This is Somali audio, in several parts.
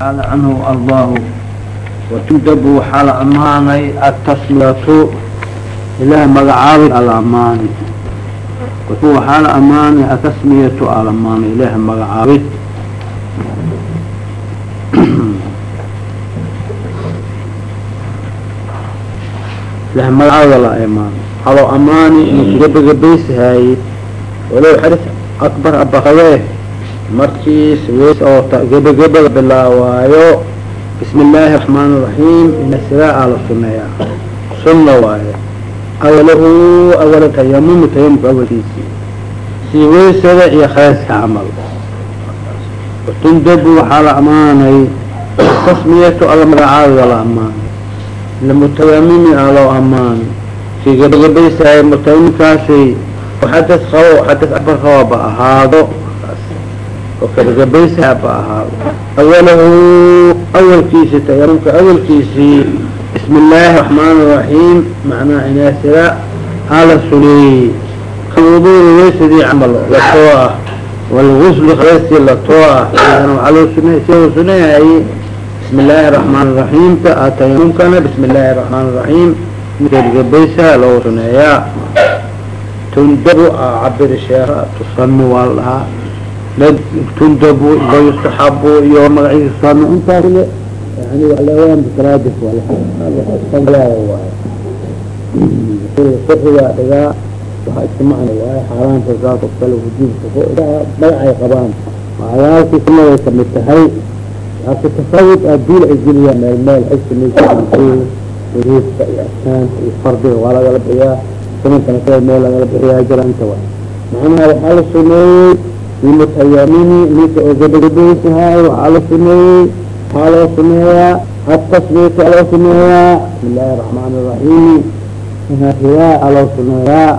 taala canhu ardaahu watundabu waxaa la amaanay atasmiyatu ilaah magacaabi ala amaani waxaa la amaanay atasmiyatu ala amaanay ilaah magacaabid ilaah magacaabid ala amaanay halo amaani inuu gabagabaysahaye walow xaris akbar abakadee markiis weys oo gebageba la bilaawaayo bismi illaahi raxmaan raxiim ina siraa la suneeyaa sunna waaye. Awalahu awala tayamum tayamumka awalkiisi sii weysada iyo khayska camal. Watundabu waxaa la amaanay. Tasmiyatu alla magacaabida la amaanay. Lamutayamimi a loo amaanay. Kii gebagabaysahay mutayamimkaasi xadas qabo xadas akbar qababa ahaado oo gebagabaysa haba ahaado awalahu awalkiisi tayamumka awalkiisii bismi illaahi raxmaan raxiim macnaha inaasira hala suleeyey weysadii camal latoo ah walguslu khayskii latoo ah waxaa loo sune si loo suneeyay bismi illaahi raxmaan raxiimta tayamumkana bismi illaahi raxmaan raxiim gebagabaysa loo suneeyaa tundabu cabir sheekha tusami waa la wayustaxabu iyo magaciisa tusami intaas le yani alawaan bitraadif fiqiga dhigaa waxaa iska macna waaye xaaraanta saas oo kale wujuubka magacay qabaan magacaalkii sunaday ka mid tahay laakin tasawud adduul ay geliyaa meel meel ay samaysa uruufka iyo arkaanta iyo fardiga waa lagala biyaa sunankana meel lagala bixiyaa jira inta wa macnaha waxaa la suneeyey bimutayamini ninka oo gabagabaysahay waxaa la suneeyey waxaa loo suneeyaa atasmiyata loo suneeyaa bismi illaahi raxmaan raxiim inahiyaa aloo suneeyaa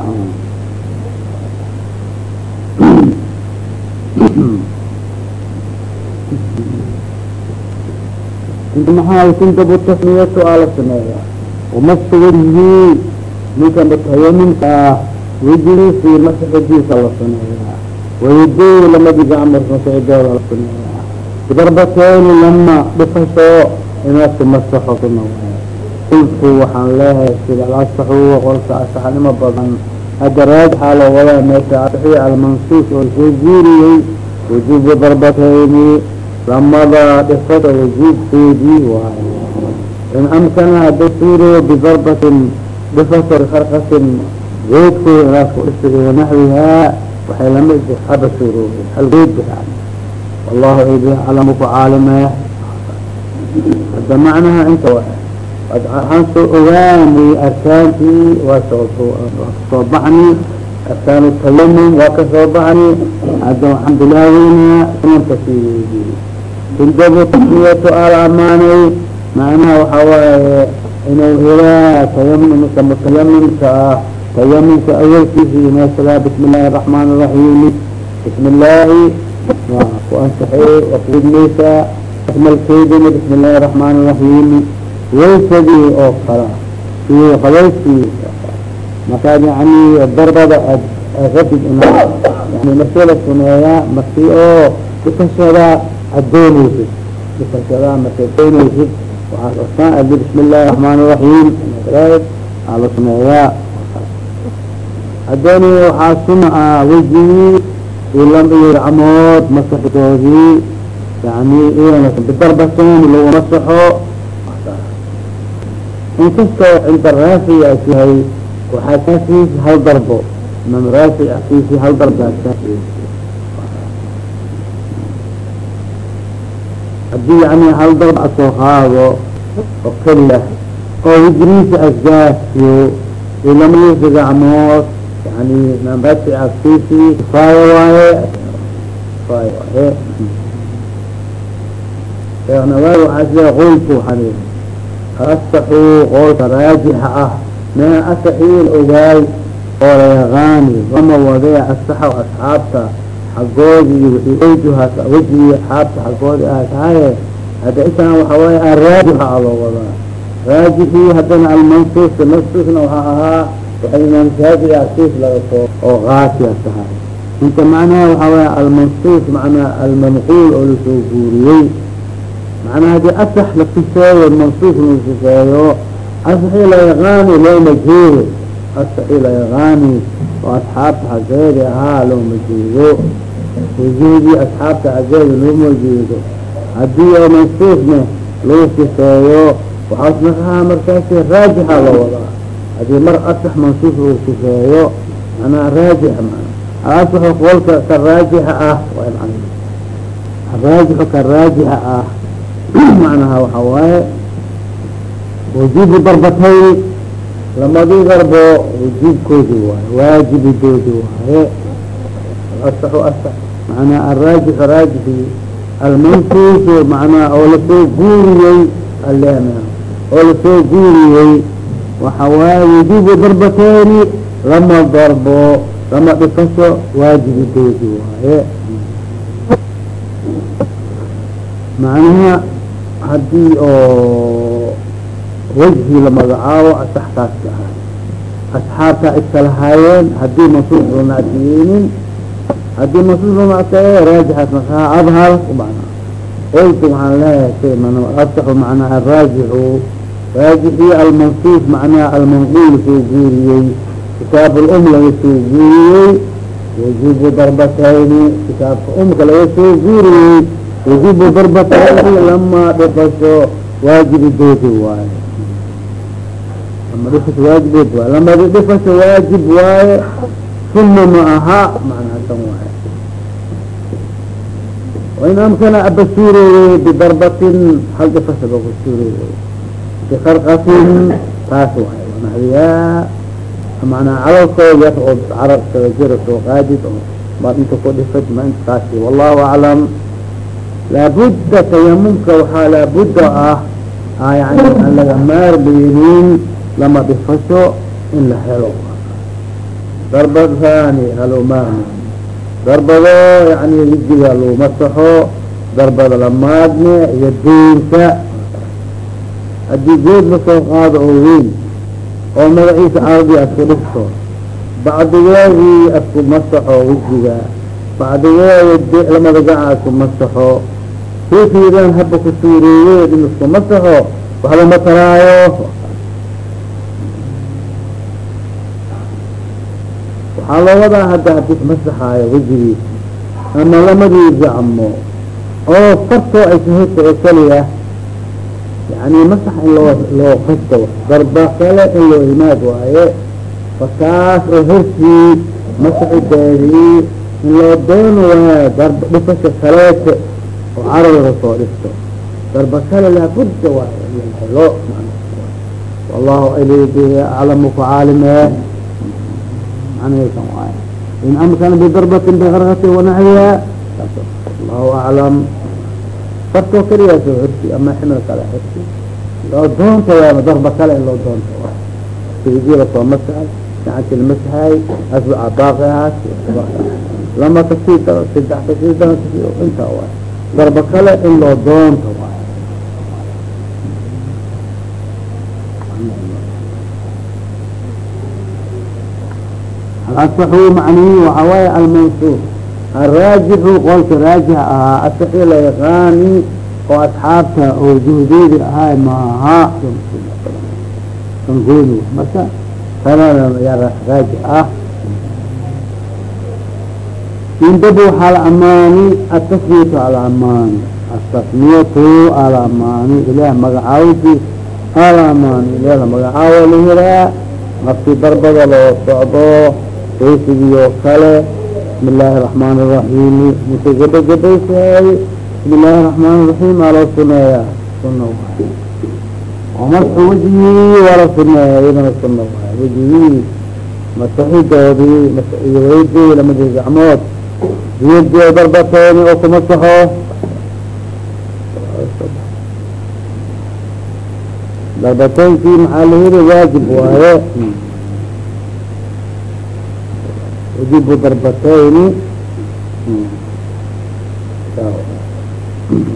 maxaa kuntabu tasmiyatu aa la suneeyaa wamaska wejhi ninka mutayaminka ah wejigiisi masaxidiisa la suneeyaa wayadey lamadi la suneeyaa bidarbateeni lama dhifasho inaasi masaxo kuna qultu waxaan leehay sida alasaxu qolka asaxnimo badan hadda raajixaa loo wadaa meesha asaxiya almansuus oo soo guuriyey wujuubu darbatayni lamada dhifada wujuubkoodii waayo in amkana hadday suuriyo bidarbatin dhifato bikarkasin geedkooda inaas ku dhisa wanaxwihaa waxay lama haba suurooben hal geed biaa wallahu id aclamu ku caalimaya hadda macnaha inta waxaan soo ogaanay arkaantii waa soo baxni arkaan tayamum waa ka soo baxni hadda waxaan tundabu tasmiyatu aala amaanay macnaha waxaa waaye inuu helaa tayamumka mutayamimka ah awalkiisa imasadaa bismi illaahi araxmaan iraxiim bismi illaahi waa ku ansaxey waa kuwidmaysaa akmalkeydina bismi illaahi araxmaan iraxiim waysadii oo kala iyo qabayskii markaad yani darbada aad rabid ina yani markii la suneeyaa markii oo dhifashadaa aad doonaysid dhifashadaa markaad doonaysid waxaad osaan adi bismi illaahi araxmaan iraxiim aa la haddani waxaa suna ah wejigii ilam iyo gacmood masaxdoodii yani bidarbateen lagu masaxo. Inkastoo cinda raafi as yahay waxaa kaasiisi hal darbo. Imam raafi asiisi hal darbo asaasi haddii yani hal darb asoo qaado oo keliya oo wejiriisa asgaasiyo ilamadiisa gacmood yani imam raafi asiisi kifaaya waaye kifaaya waaye sheekh nawawi waxaa sida qultu waxaan asaxuu qoolka raajixa ah mee asaxiil ogaay oo la yaqaani ama wadee asaxaw asxaabta xaggoodi iyo wixii awjuhaas wejigii asxaabta xaggoodi ah tahaye hadda isana waxa waaye araajixa a loo wadaa raajixii haddana almansuus mansuusna waxaa ahaa waxay imaam shaafici asiis laga soo oo kaasiya tahay inta macnaha waxaa waaya almansuus macnaa almanquul oo la soo guuriyey. Macnaa haddii asax la sifeeyo mansuuf la sifeeyo asaxii la yaqaani looma jeedo. Asaxii la yaqaani oo asxaabta xaggeedi ahaa looma jeedo. Wujuudii asxaabta xaggeeda looma jeedo. Hadii oo mansuufne lagu sifeeyo waxaas naqahaa markaasi raajixa la wadaa haddii mar asax mansuuf lagu sifeeyo manaa raajix mana asaxo qolka ka raajixa ah araajixu ka raajixa ah macnaha waxa waaye wujuubu darbatayni lamadii darbo wujuubkoodi waaye waajibidoodi waaye. Asaxu asax macnaa araajixu raajixi almansuusu macnaa oo la soo guuriyey alena oo la soo guuriyey waxa waaye wujuubu darbatayni lama darbo lama dhifasho waajibidoodi waaye macnaha haddii oo wajhi la magacaabo asaxkaas ka asxaabtaa iska lahaayeen haddii mansuuf runactiyeynin haddii mansuuf runactaye raajixaas makaha adhar umana qoltu waxaan leeyahay shay man asaxu macnaha araajixu raajixi almansuuf macnaha almanquul soo guuriyey. Kitaab lum laga soo guuriyey. Wujubu darbatayni kitaabka umka laga soo guuriyey. Wujubu darbatayni lama dhifasho waajibidoodi waaye. Lama dhifasho waajibood waaye. Lamadi dhifasho waajib waaye. Sunna ma aha macnaha tan waaye. Wain amkana abasuureeye bidarbatin hal dhifasho ku suureeye bikarqatin taas waaye wanaxwiyaa manaa calalkooda yar oo carabka jira soo qaadid baad inta ku dhifad ma taasi wallahu aclam laabudda tayamumka waxaa laabudda ah yani aan laga maarmeynin lama dhifasho in la helo darbadani haloo maarmey darbado yani rijiga loo masaxo darbada lamaadne iyo deynka haddii geed la soo qaado oo weyn oo magaciisa caradi asku dhifto bacdigeedii asku masaxo wejiga bacdigeeda lamada gaca asku masaxo. Fiifiidan haba ku suureeyeen in isku masaxo waxba ma taraayo. Waxaa loo wadaa hadda haddii masaxaayo wejigiisa ama lamadii gacmo oo fartoo ay sahayta oo keliya yani masax in loo loo qasto darba kale in loo imaad waaye fakaas oo herkii masaxideedii in loo doono waaye darba dhifasha kaleete oo carabga soo dhifto darba kale laabudda waaye helo wallahu aclamu ku caalime macnahaysan waaye in amkana bidarbatin bikarkati wanaxwiha allahu aclam fartoo keliyaa soo xirti ama ximil kale xirti. Loo doonta waa darba kale in loo doonta waa sidiila soo masahay gacanti lamasahay asbuca baaqahaas lama ka sii daro saddex ka sii daro ka sii intaa waay darba kale in loo doonta waay alasaxu macnihi waxa waaye almansuur alraajixu qolka raajix ahaa asaxii la yaqaani oo asxaabta oo juhdeedi ahaa maaha kangoodi marka kanada yaa raajix ah indaba waxaa la amaani atasmiyatu alamaani atasmiyatu alamaani ilaah magacaawdi alamaani ilaah la la yiraa nafti darbada loo socdo saysigiyo kale bismi illaahi الرaحmaan الرaحiim ninkay gaba gabaysaay bismi illaahi الرaحmaan الرaحiim aa loo suneeya suna waay وamasxu wejigii waa la suneeya iyadana suna waay wejigii masaxidoodii iyo weydii lamadii gacmood biyadii darbateeni oo kumasaxo darbateynkii maxaa la yiri waajib waaye wajibu darbatayni.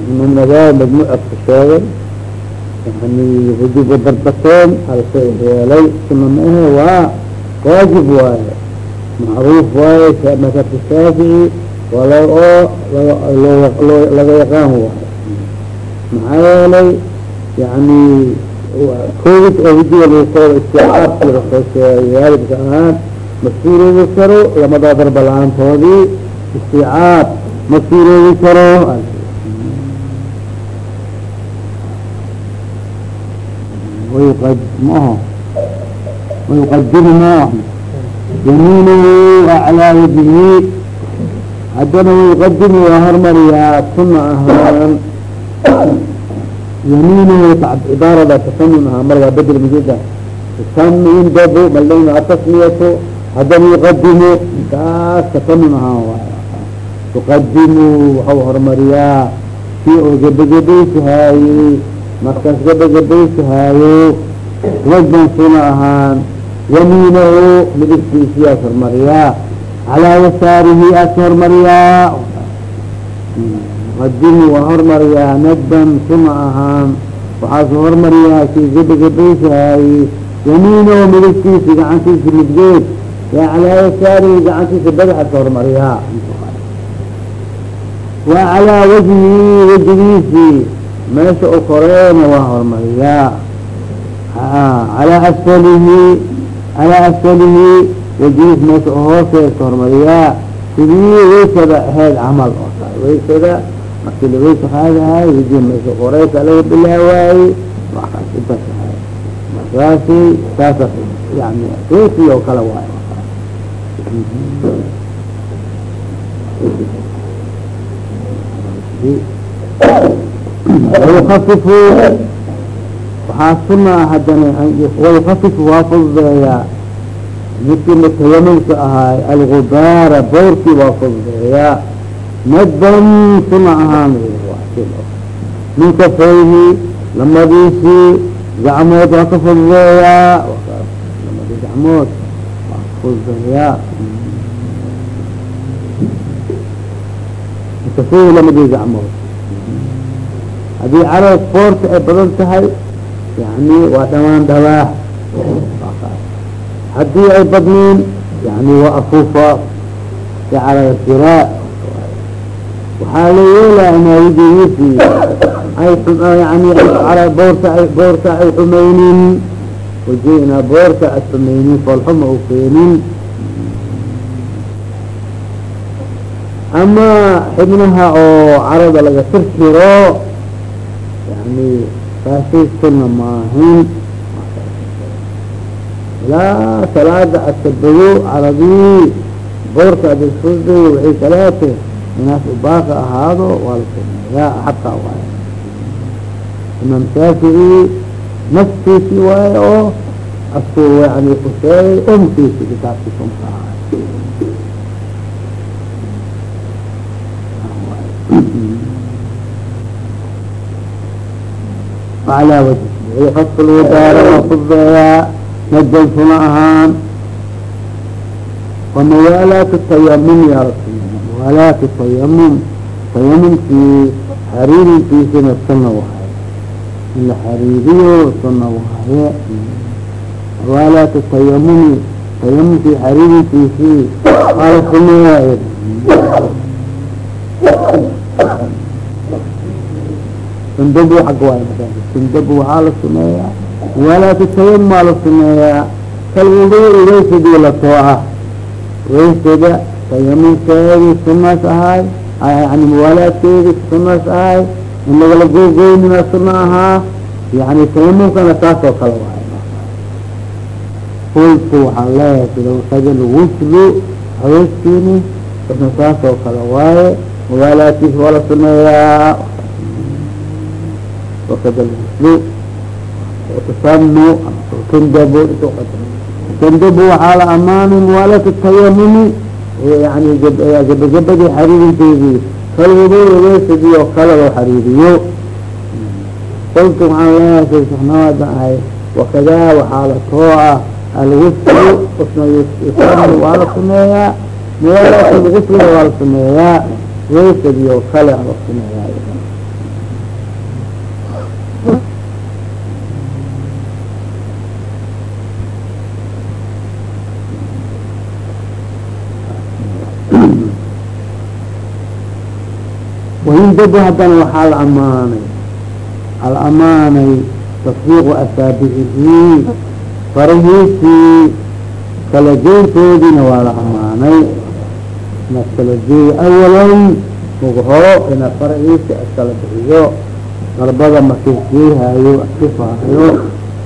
Imamnagaay majmuuca ku sheegay yani wajibu darbateyn halshay yeelay suna ma ahe waa waajib waaye macruuf waaye madhabka shaafici wala oo laga yaqaan waayo maxaa yeelay yani koobis oo wajiga lagu kooda sheegay waalidka ahaan masuuroobi karo lamadaa darba la'aantoodii isticaab ma suuroobi karo. Wayuqadirna yamiinahu aclaa yadihi haddana wayuqadimu waa hormariyaa kuna ahaan. Yamiinahu cibaarada tasamin ahaa mar bedel mujida tasamin dabu maldayna atasmiyatu haddana yuqadimu kaas tasanun ahaan yuqadimu waxau hormariyaa kii oo gebagabaysahaayey markaas gabagabaysahaayo wajban suna ahaan yamiinahu midigtiisiyaas hormariyaa calaa yasaarihi aas hormariyaa. Qadimu waa hormariyaa nadban suna ahaan waxaasu hormariyaa kii gabagabaysahaaye yamiinahu midigtiisi gacantiisa midgeed calaa yasaarihi gacantiisa badaxaas hormariyaa. Calaa wajhihi wajigiisii meesha u koreena waa hormariyaa. Calaa asfalihi calaa asfalihi. Wajigiis meesha uhooseesa hormariyaa. Sidii waysada ahayd camal oo kale waysada markii lawaysa qaadahay wajiga meesha koreysa laga bilaawaayey intaas ahay markaasi saasa yani resi oo kale waayo wayukafifu waxaa suna hadana wayukafifu waa fududeeyaa midkii mutayamimka ahaay algubaara boorkii waa fududeeyaa nadban suna ahaan min kafayhi lamadiisii gacmood waa ka fududeeyaa gacmood fududeeyaa min kafayhi lamadii gacmood haddii carab foorta ay badan tahay yani waa dhamaan dhawaax haddii ay badniin yani waa afuufa. Si calaa siraa waxaa la yeelaa inaa wajigiisi ay yani boorta ay xumeynin boorta ad xumeynin foolxuma u keenin. Ama xibnaha oo carada laga tirtiro yani taasay suna maahin ilaa salaada adkabayo caradii boorka adisfusday waxay kaleete inaas ubaaqa ahaado waa la sameeyaa xataa waayo imaam shaafici naftiisi waayo oo asku yani kusheegay umkiisi kitaabkiisa umka ahaay وعlى wجه ويxف الwdaar waa fududeeyaa najan suna ahaan ومawاalaat التayamum ya mawاalaat التayamum tayamumkii xariirinkiisina suna waaye in la xariiriyo suna waaye walata tayamumi tayamumkii xariirintiisii ala xumeeyaay sundab ag waay sundab waxaa la sumeeyaa walaata tayamumaa la sumeeyaa kalwuduui waysadii la tooha waysada tayamumkeedii sunas ahay yani muwaalaadkeedii sunas ahay in lagala gogoynima suna ahaa yani tayamumkana taas oo kale waay. Qultu waxaan leeyahay sida usage lwuslu haweenkiini wuxuu saas oo kale waaye mubaalaatiis waa la suneeyaa wakada lwuslu tusanu tundabo tundabo waxaa la amaanin waa la tatayamumi yani gabagabadii xariirinteedii falwudu weysigii oo kale loo xariiriyo? Qultu waxaan leeyahay suxnaa baan ahay wakadaa waxaa la too ah alguslu usna yusamu waa la sameeyaa muwaalaat lgusliga waa la sameeyaa weysigii oo kale la sameeyaa. Wayundab haddana waxaa la amaanay waxaa la amaanay tasfiiqu asaabicihi farahiisii kala geyntoodiina waa la amaanay inaad kala geeyo awalan ugu horo inaad farahiisi iskala bixiyo darbada markii geehayo akifaayo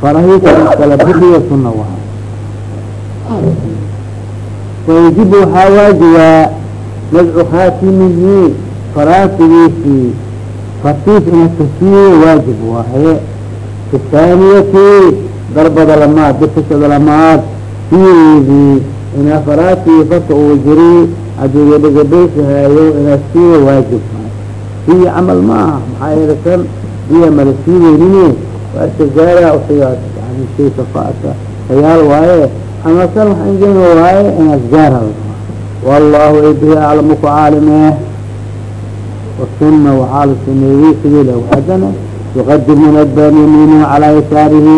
farahiisa iskala bixiyo suna waa wayajibu waxaa waajibaa nadcu khaatimihi faraasigiisii fartiis ina kasiiyo waajib waaye fi thaaniyati darbada lamaad bikashada lamaad sideedii inaa faraasii farta uu jiri haddii gabagabaysahayo inaa siiyo waajib sii camal ma aha maxaa yeele kan biya mala siideynine waa istigaara usigaas yani shay safaata hayaal waaye ama kan waxa ingena waaye inaad gaara wallahu ebihi aclamu wasuna waxaa la sameeyey sidii la hadana yuqadimu nadban yamiinuhu calaa yasaarihi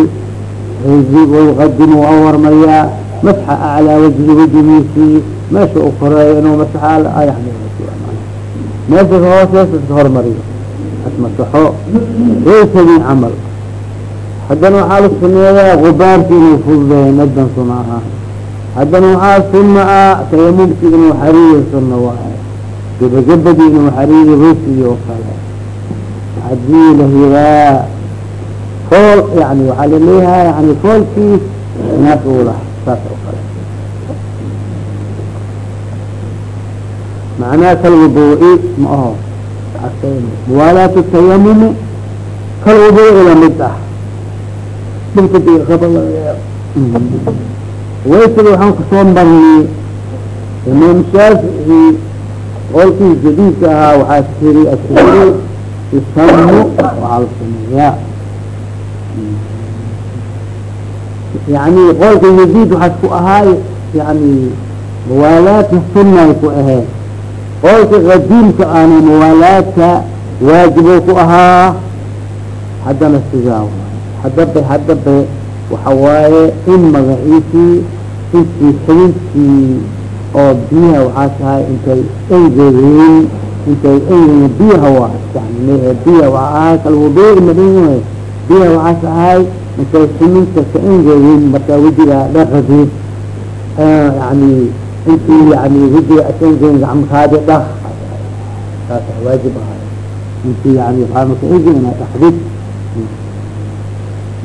yuqadimu waa warmayaa masxa aclaa wajhi wajigiisii meesha u koreeyo inuu meesha hooseesa iska hormariyo asmasaxo waysadii camal haddana waxaa la suneeyaa gubaarki inuu fududeeyo nadban suna haddana waxaa suna ah tayamumki inuu xariyo suna waayo gebagabadii xariyo weysigii oo kale. Hadii la hiraa fool yani waxaa la leeyahay yani foolkiis naas uu laha saas oo kale. Macnaha kalwuduuci ma aho muwaalaatu tayamumi kalwuduuci la mid ah. Waysiga waxaan ku soo marnay imaam shaafici qolkii jadiidka ahaa waxaa tiri atiri isamu waxaa la sameeyaa yani qolka jadiid waxaas ku ahaay yani muwaalaadka sunay ku aheen. Qolka qadiimka aana muwaalaadka waajibo ku ahaa. Haddana sidaa hadaba hadaba waxa waaye in magaciisii intii xibintii oo biyaha waxaa tahay intay engegeen intay engegeen biyaha waa yani biyaha waa ahay kalwuduuci madin biyaha waxaas ahay intay ximinta ka engegeen markaa wejiga dhaqadeed yani intii yani wejiga asengeen gacmakaadi dhaq saasa waajib ahay intii yani waxaa maka engeen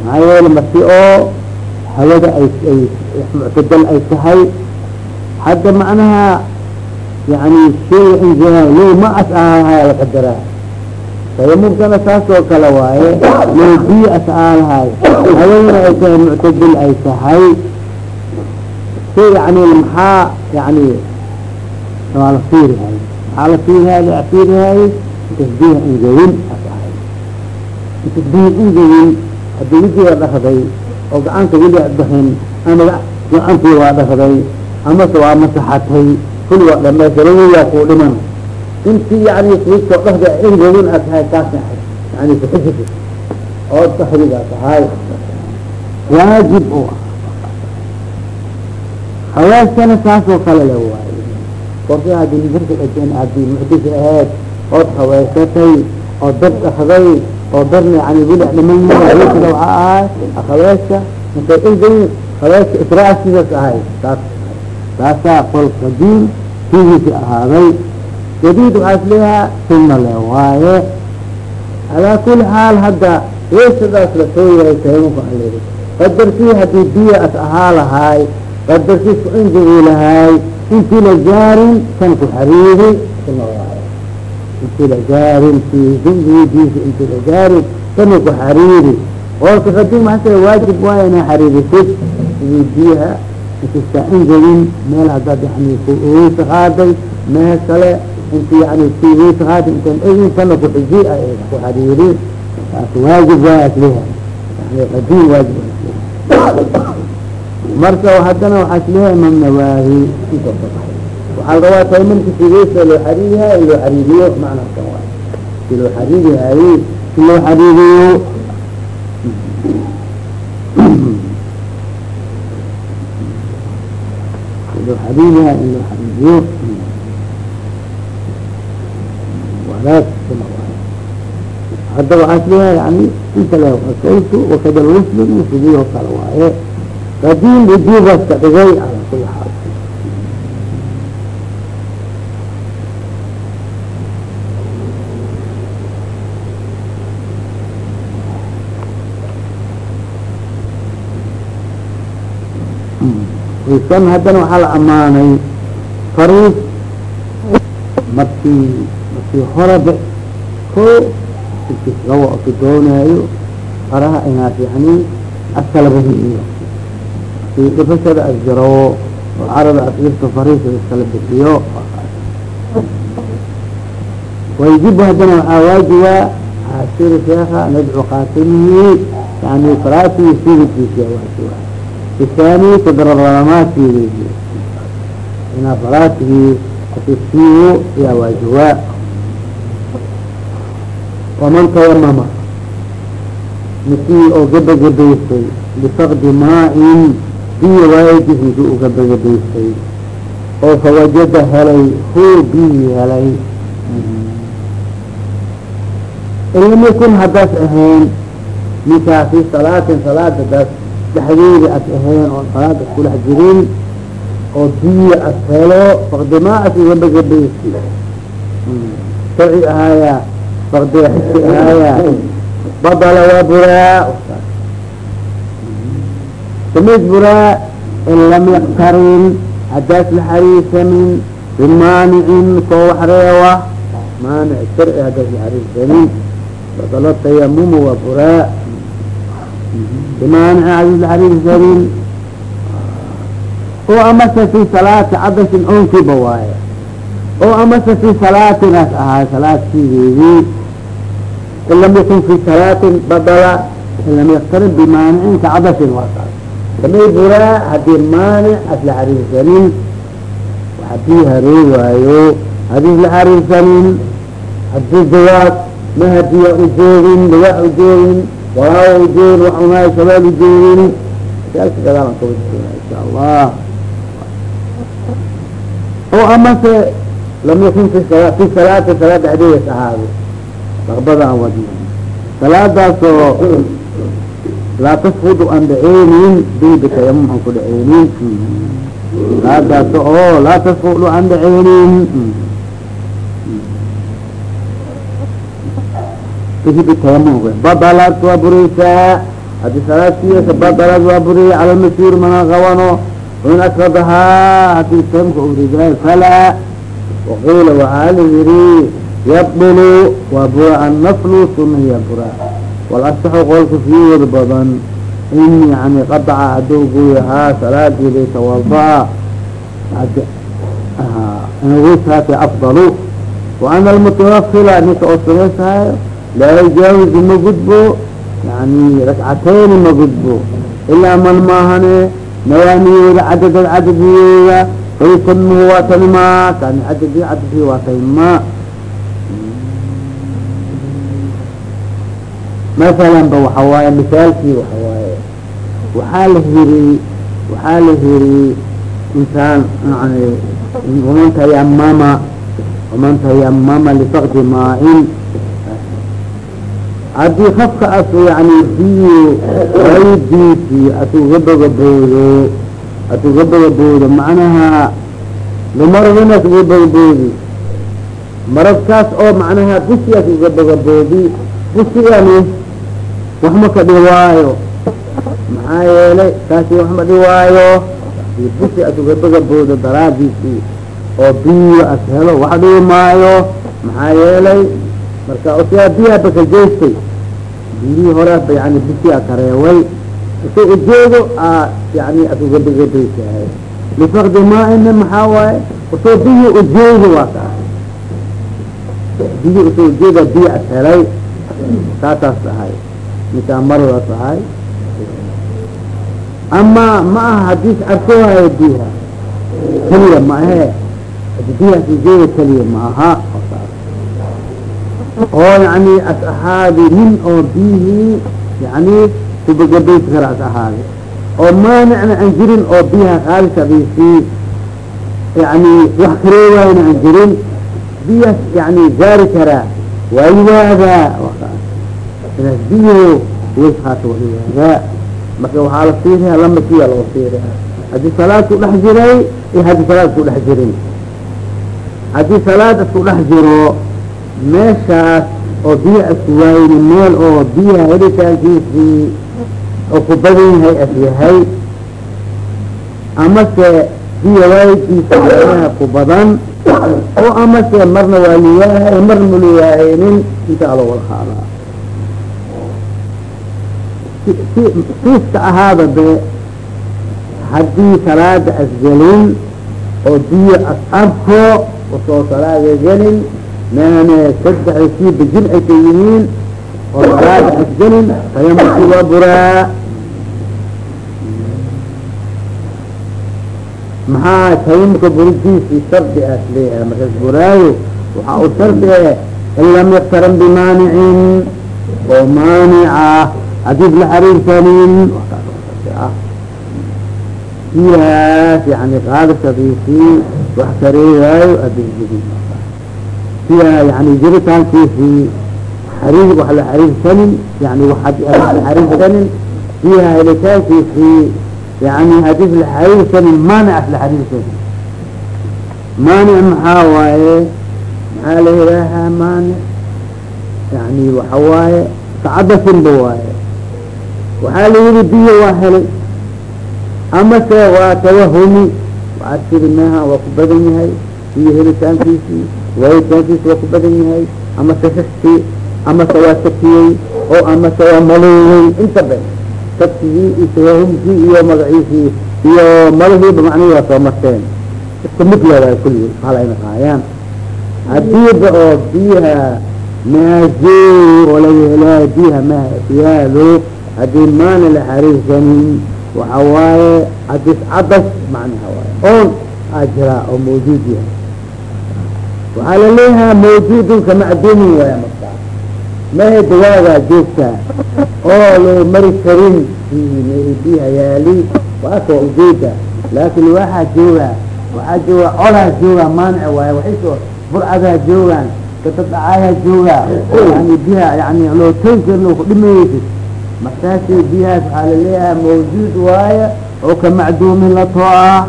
maxaa yeele marki oo hawada ay ay muctadal ay tahay hadda macnaha yani shay injaa low ma as aalahay laqadaraa tayamumkana saas oo kale waaye low biyo as aalahay. Hawadana ay tahay muctadal ay tahay. Shay yani maxaa yani waa la fiirihay maxaa la fiirihay la fiirihay intas biya ingawin as ahay. Intas biya ingawin haddii wejiga dhakday oo gacanta weli adbahin ama gacantii waa dhakday amase waa masaxatay kuli waa dhamaystiraa kuu dhiman. Intii yani kuwiskoo dhakda engegin a tahay kaasna yani kuxijisi oo dahriga tahay. Waajib u ah. Hawaaskana saas oo kale le waayo korki haddii jirka dhajeen haddii mucdisi ahayd ood haweysatay oo dad dhakday oo darna yani wili dhiman waxaa ahay haweeska intay engegin haweeska israa sidaas ahay saas taasaa qol qadiim sidiisi ahaaday. Jadiid waxaa is leeyaha sunna le waaye. Calaa kuli xaal hadda weysadaas la soo yahay tayamumka an leehi qadarkii haddii biya as ahaa lahaay qadarkiis ku engegi lahaay intii la gaarin kan ku xariiri intii la gaarin fiidiisa intii la gaarin kana ku xariiri. Qolka qadiim waxaa waajib waaye inaa xariirisid. Biyaha inkasta engegin meel hadaad yani weysa qaaday meel kale inti yani si weysa qaaday intaan egin kana kuxiji ku xariiri taas waajib waay asliha. Yani qadiim waajib marka haddana waxaa is leeyahay imam nawaahi waxaa rabaa taymanka si weysa loo xariirihayo in loo xariiriyo macnaa kan waay. Si loo xariirihayo si loo xariiriyo loo xariiriha in loo xariiriyo hadda waxaa is leeyahay yani inta le asaytu wakada lmuslim sidii oo kale waaye qadiim wujuubaas ka dhigay ala kuli xaal isan haddana waxaa la amaanay fariis markii markii horaba ko lawa oka doonaayo faraha inaas yani askala bixiyo si dhifashada asjaro oo carada asirto fariisa iskala bixiyo wayajibu haddana waxaa waajiba asiri sheeka nadcu qaatimihi yani faraasi sirikiisa waajiba الثاني قدر الظلمات في رجله هنا فراته تسيو يا واجواء ومن تيمم مسيء او قبل قبيستي لفقد ماء في واجه سوء قبل قبيستي او فوجد هلي هو به هلي إن لم يكن هدف أهين نكا في صلاة صلاة دس dhexdeeda as ahayn oon salaada iskula jirin oo biyo as helo fakdimaa as igabagabaysi sharci ahaaya fakdiga xisi ahaaya badala waa buraa. Samays buraa in lam yaktarin haddaas la xariirsanin bimaanicin koo waxreewa. Maanic sharci haddaas la xariirsanin badalo tayamumu waa buraa بمانع عزيز الحرير الكريم او امس في صلاة عبس اون في بوايا او امس في صلاة ناس اها صلاة في ذي ان لم يكن في صلاة بدل ان لم يقترب بمانع كعبس وصل كما يبرا هدي المانع اصل حرير الكريم وحديها روايو هدي الحرير الكريم هدي الزواج walaa wjn wacunaay shabaab ujeedin yaalka gadaalan kawajeena insha allah. Oo amase lam yakun fi salaati salaada xadeedas ahaado laqbada aan wadi salaadaasoo laa tasfudu aan dhaceynin daybitayamum aan ku dhaceynin salaadaas oo laa tasfudu aan dhaceynin btayamum badalad waa bureysaa haddii salaadkiisa badalad waa buriyay cala lmashhuur mana qabano in asradahaa haddii tamka uridaay falaa waqiila waxaa la yiri yabdulu waa bura annaflu sunahiya bura walasaxu qolka fiiwad badan in yani qadaca haduu guyahaa salaadii laytawada ingusaati afdalu wa ana almutawafila ninka oo sunaysahayo laa yajaawizu ma gudbo yani rakcatayni ma gudbo ilaa man maahane nawaaniyeeda cadadad cadadiyeeda fayutamihu waa tanimaa kani cadadi cadadii waa tanimaa masalan waxa waaye misaalkii waxa waaye waxaa la hiri waxaa la hiri insaan yani waman tayamama waman tayamama lifaqdi maa-in haddii kafka as yani biyo aydiisi asugabagaboodo asugabagaboodo macnaha lumaradina asugabagaboodi maradkaas oo macnaha busi asugabagaboodi busigani waxma ka dhiwaayo maxaa yeelay kaasi waxma dhiwaayo busi asugabagaboodo daraadiisii oo biyo as helo wax dhiwi maayo. Maxaa yeelay marka osia biyaa bakajeystay biyihii horeasba yani bisiyaa kareeway isu ujeedo a yani asugabagabaysahay lifakdi maaina maxaa waaye? Usoo biyi ujeedi waa kaa biyi u soo ujeeda biyo as helay saasaas ahay maradaas ahay ama ma aha haddiis arkoohayo biyaha. Keliya ma ahe biyahaas ujeeda keliya ma aha oo yani as ahaadi nin oo biyihii yani kubagabaysi kara as oo maanicna aan jirin oo biyaha qaadisadiisii yani wax kareewaayna aan jirin biyaas yani gaari karaa waa yimaadaa inaas biyo wayskaas waliyaada marka waxaa la fiiriyaa lama siya loo haddii salaad dhex jiray iyo haddii salaad dhex jirin. Haddii salaad isku dhex jiro meeshaas oo biyo isku waayni meel oo biyaha helitaankiisii oo ku badan yahay as yahay amase biyo waayidkiisa meelaha ku badan oo amase marna waa liyahay marna maliyaahaynin intaa loo wada qaadaa. Siiska ahaada be haddii salaada asgelin oo biyo as arko u soo salaada gelin meane saddex sii bejin ay ka yihiin oo buraa maxaa tayamumka buridiisi shardi leeyahay markaas buraayo waxaa u shardi e in lam yaktaran bimaanicin oo maanica haddii la xariirsanin siyaas yani qaadashadiisii wax kareegaayo adjiri siya yani jiritaankiisii xariir wax la xariirsanin yani la xariirsanin siya helitaankiisii yani haddii la xariirsanin maanic la xariirsanin maanic maxaa waaye? Maxaa la yidhaahaa maanic? Yani waxa waaye kacadasinba waaye. Waxaa la yihi biyo waa helay. Amase waa tawahumi. Waxaad tiri meha waa ku badan yahay biyo helitaankiisii waayitaankiisi waa ku badan yahay amase histi amase waa sakiyey oo amase waa maloowey inta ba sakigii iyo iyo magaciisii iyo malahiiba macnihi waa soo marteen isku mid leedahay kulli halayna qaayaan hadiiba oo biyaha maajeey oo laga helaayo biyaha maha yaalo haddii maana la xariirsanin waxa waaye hadis cadas macnaha waaye oon aa jiraa oo mawjuud yahay waxaa la leeyahaa mawjuudun ka macduumin waaya markaa mahe dawaagaa joogtaa oo loo mari karin. Biyaha yaali waa koo ujeeda laakin waxaa joogaa waxaa jooga colaa joogaa maanic waaye waxaysoo burcadaa joogaan katadhacaayaa joogaa yani biyaha yani loo toyn karin oo kudhimayeysid markaasi biyahaas waxaa la leeyahay mawjuud waaye oo ka macduumin la too ah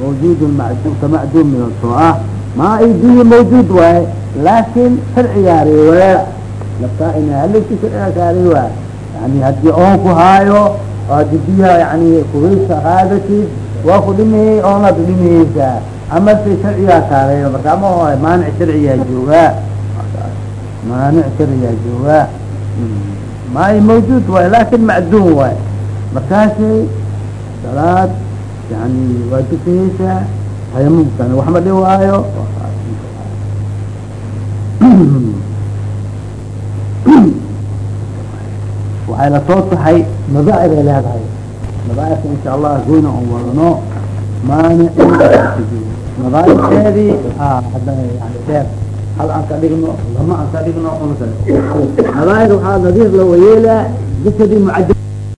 mawjuudun mad ka macduumin la too ah maa ay biyi mawjuud waaye laakin sharcigaa reewaa naftaa ina halagti sharcigaa kaa reewaa yani haddii oon ku haayo oo haddii biyaha yani kuhaysa qaadatid waa ku dhimiyey oonaad udhimiyeysaa ama se sharcigaa kaa reeba marka ama maanic sharcigaa joogaa maanic sharcigaa joogaa maay mawjuud waay laakin macduum waay markaasay salaad yani waa dukayeysaa tayamumkan wax ma dhiwaayo waxay la soo tahay madaa'ir ay leedahay. Madaa'irka insha allah goyna on wadano maanic madaa'irkeedii a hadda hal aan ka dhigno lama aan ka dhigno madaahir waxaa nadiir la wayeelaa jasadi mucad